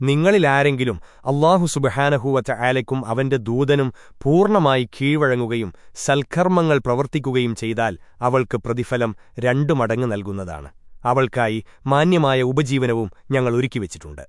നിങ്ങളിലാരെങ്കിലും അള്ളാഹു സുബഹാനഹൂവറ്റ ആലയ്ക്കും അവന്റെ ദൂതനും പൂർണമായി കീഴ്വഴങ്ങുകയും സൽക്കർമ്മങ്ങൾ പ്രവർത്തിക്കുകയും ചെയ്താൽ അവൾക്ക് പ്രതിഫലം രണ്ടു മടങ്ങ് നൽകുന്നതാണ്. അവൾക്കായി മാന്യമായ ഉപജീവനവും ഞങ്ങൾ ഒരുക്കിവച്ചിട്ടുണ്ട്.